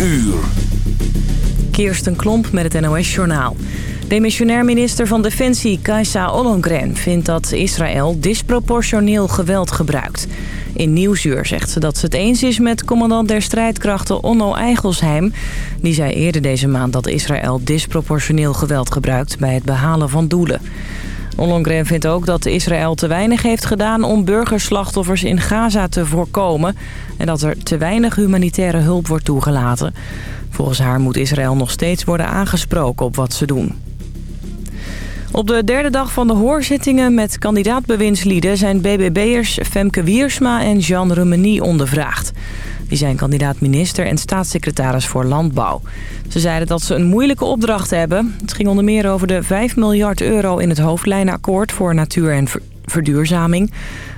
uur. Kirsten Klomp met het NOS-journaal. Demissionair minister van Defensie Kajsa Ollongren vindt dat Israël disproportioneel geweld gebruikt. In Nieuwsuur zegt ze dat ze het eens is met commandant der strijdkrachten Onno Eigelsheim. Die zei eerder deze maand dat Israël disproportioneel geweld gebruikt bij het behalen van doelen. Ollongren vindt ook dat Israël te weinig heeft gedaan om burgerslachtoffers in Gaza te voorkomen... en dat er te weinig humanitaire hulp wordt toegelaten. Volgens haar moet Israël nog steeds worden aangesproken op wat ze doen. Op de derde dag van de hoorzittingen met kandidaatbewindslieden... zijn BBB'ers Femke Wiersma en Jean Rumenie ondervraagd. Die zijn kandidaat-minister en staatssecretaris voor Landbouw. Ze zeiden dat ze een moeilijke opdracht hebben. Het ging onder meer over de 5 miljard euro in het hoofdlijnenakkoord... voor natuur en verduurzaming.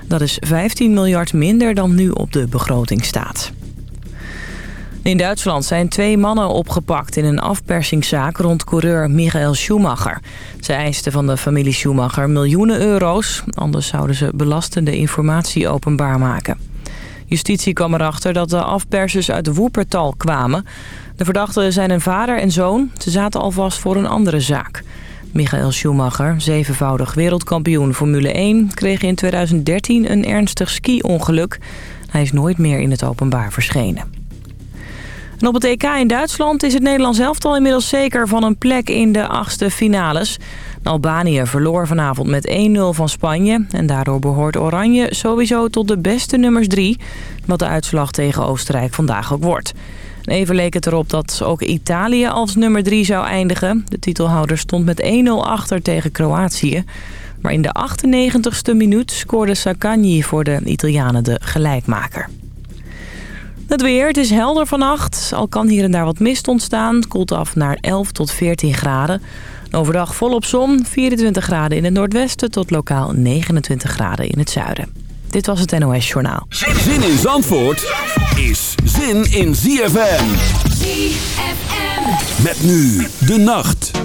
Dat is 15 miljard minder dan nu op de begroting staat. In Duitsland zijn twee mannen opgepakt in een afpersingszaak rond coureur Michael Schumacher. Ze eisten van de familie Schumacher miljoenen euro's, anders zouden ze belastende informatie openbaar maken. Justitie kwam erachter dat de afpersers uit Woepertal kwamen. De verdachten zijn een vader en zoon. Ze zaten alvast voor een andere zaak. Michael Schumacher, zevenvoudig wereldkampioen Formule 1... kreeg in 2013 een ernstig ski-ongeluk. Hij is nooit meer in het openbaar verschenen. En op het EK in Duitsland is het Nederlands elftal inmiddels zeker van een plek in de achtste finales. Albanië verloor vanavond met 1-0 van Spanje. En daardoor behoort Oranje sowieso tot de beste nummers 3. Wat de uitslag tegen Oostenrijk vandaag ook wordt. even leek het erop dat ook Italië als nummer 3 zou eindigen. De titelhouder stond met 1-0 achter tegen Kroatië. Maar in de 98ste minuut scoorde Saccagni voor de Italianen de gelijkmaker. Het weer, het is helder vannacht. Al kan hier en daar wat mist ontstaan. Het koelt af naar 11 tot 14 graden. Overdag volop zon, 24 graden in het noordwesten... tot lokaal 29 graden in het zuiden. Dit was het NOS Journaal. Zin in Zandvoort is zin in ZFM. ZFM. Met nu de nacht.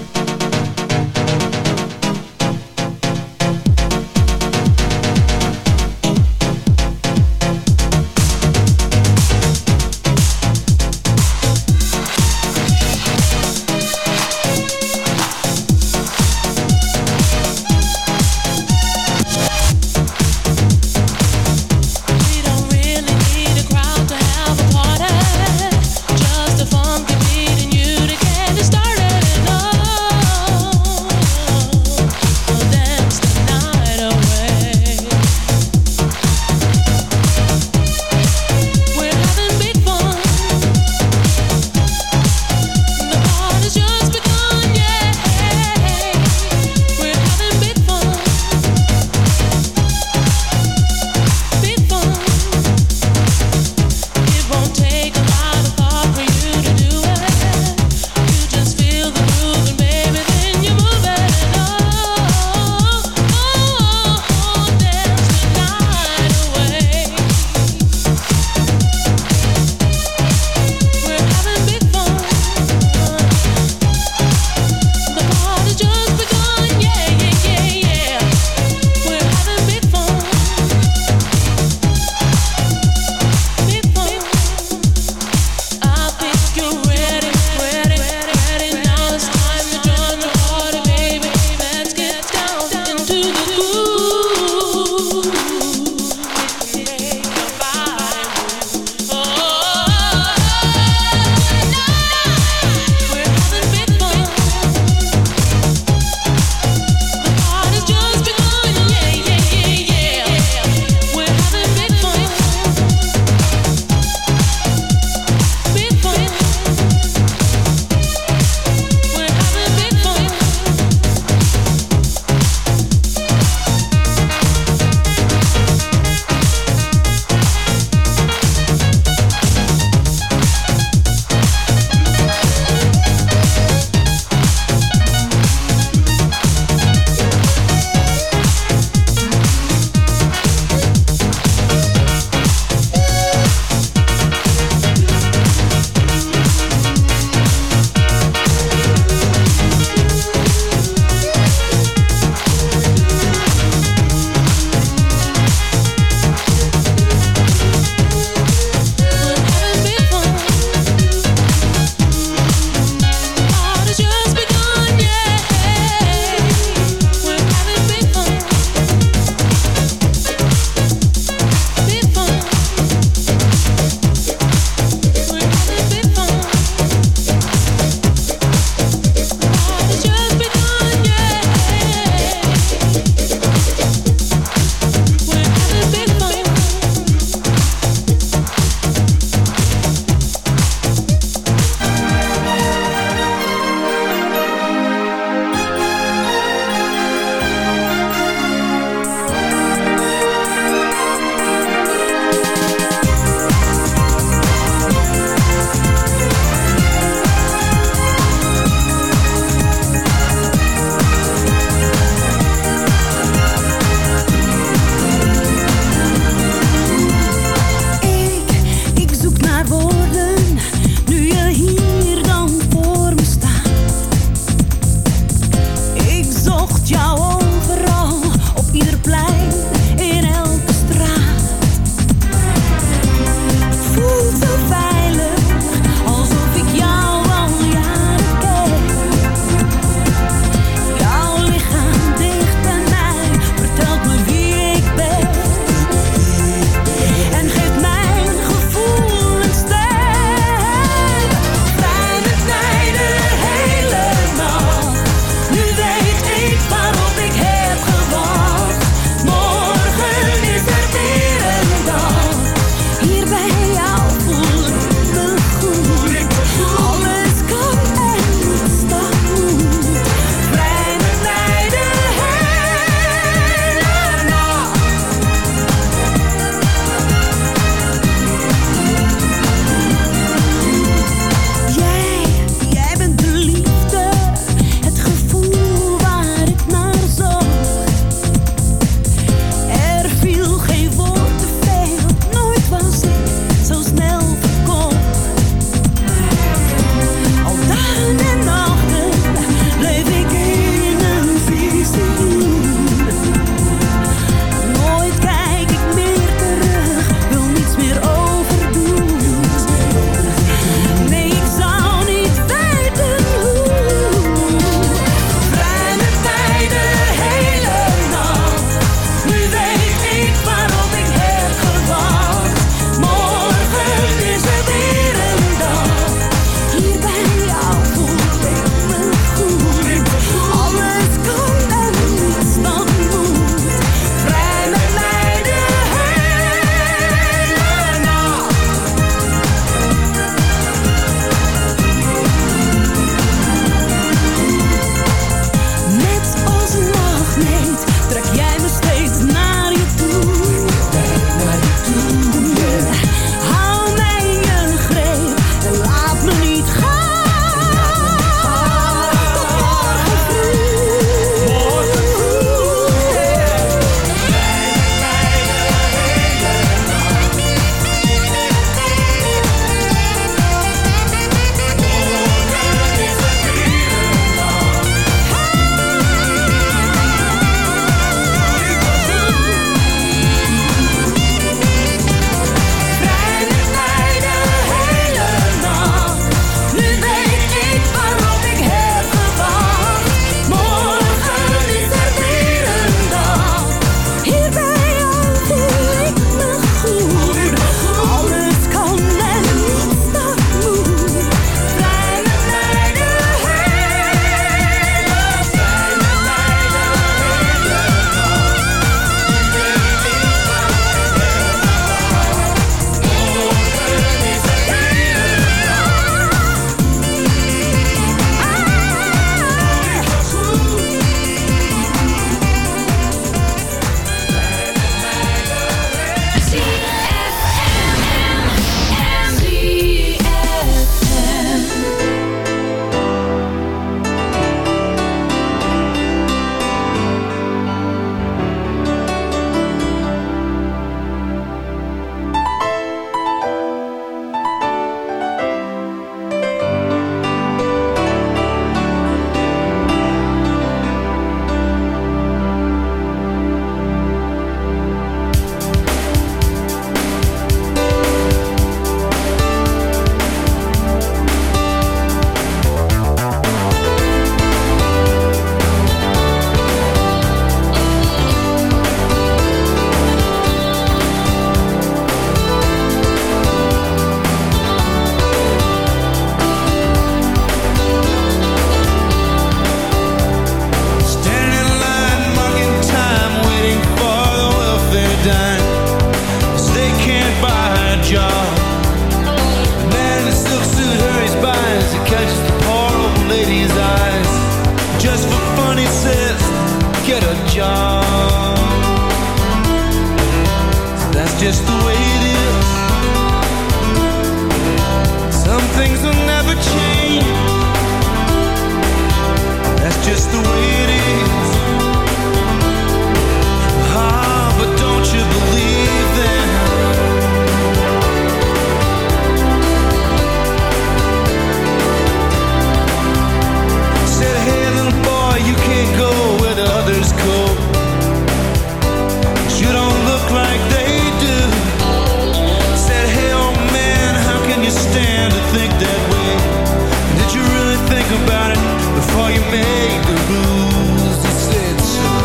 made the rules essential.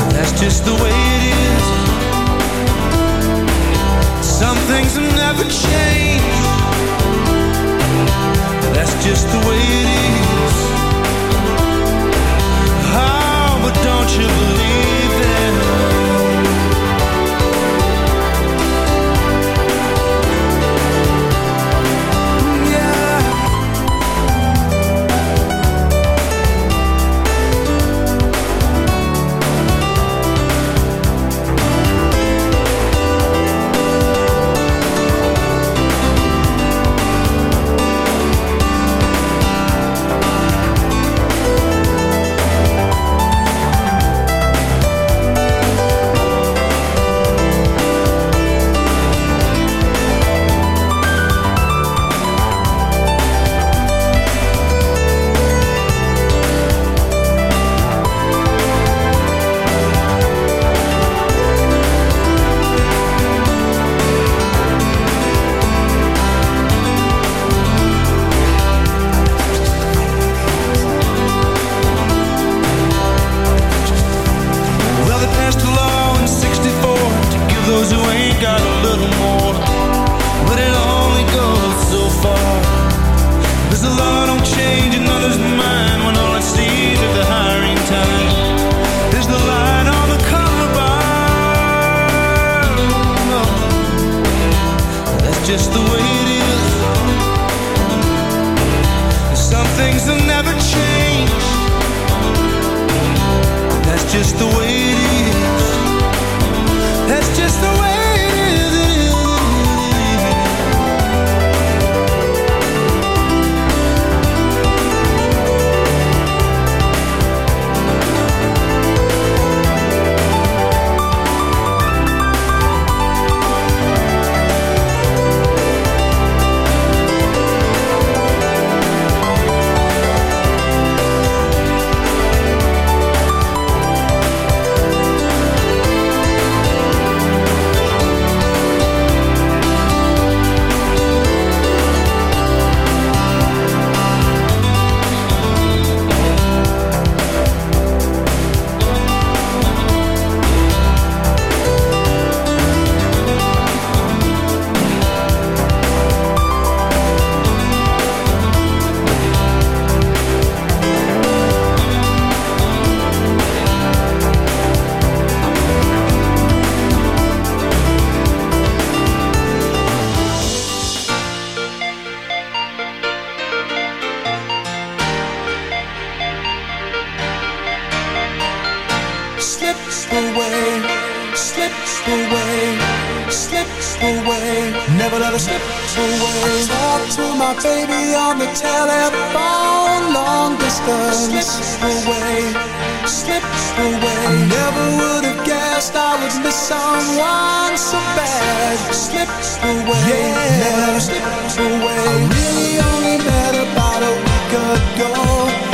And that's just the way it is. Some things never change. That's just the way it is. Slip away, slip away. I Never would have guessed I would miss someone so bad. Slips away. never let her slip away, slip away.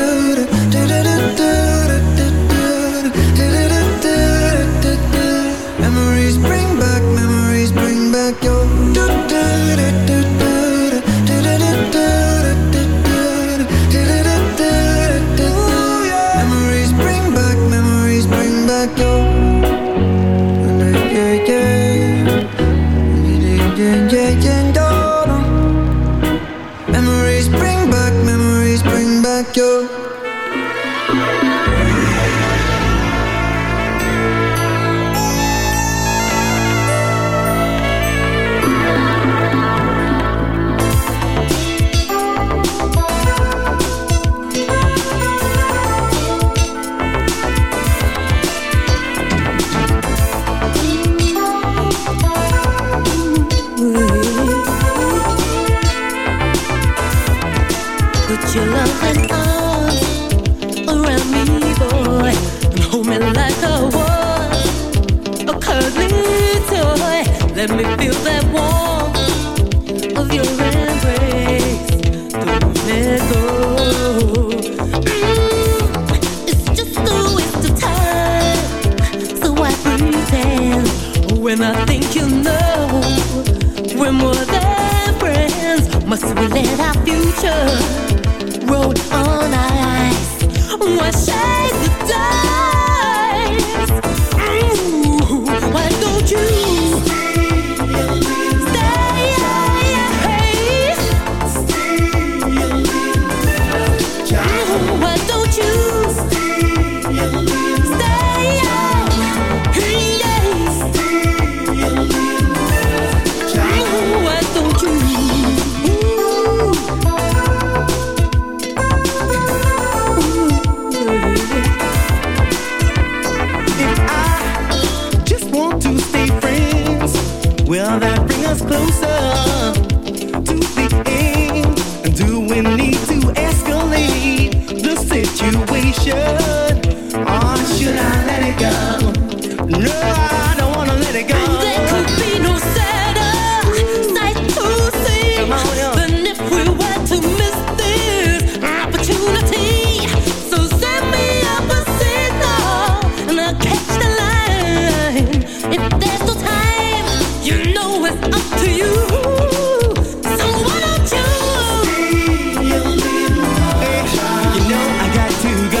to go.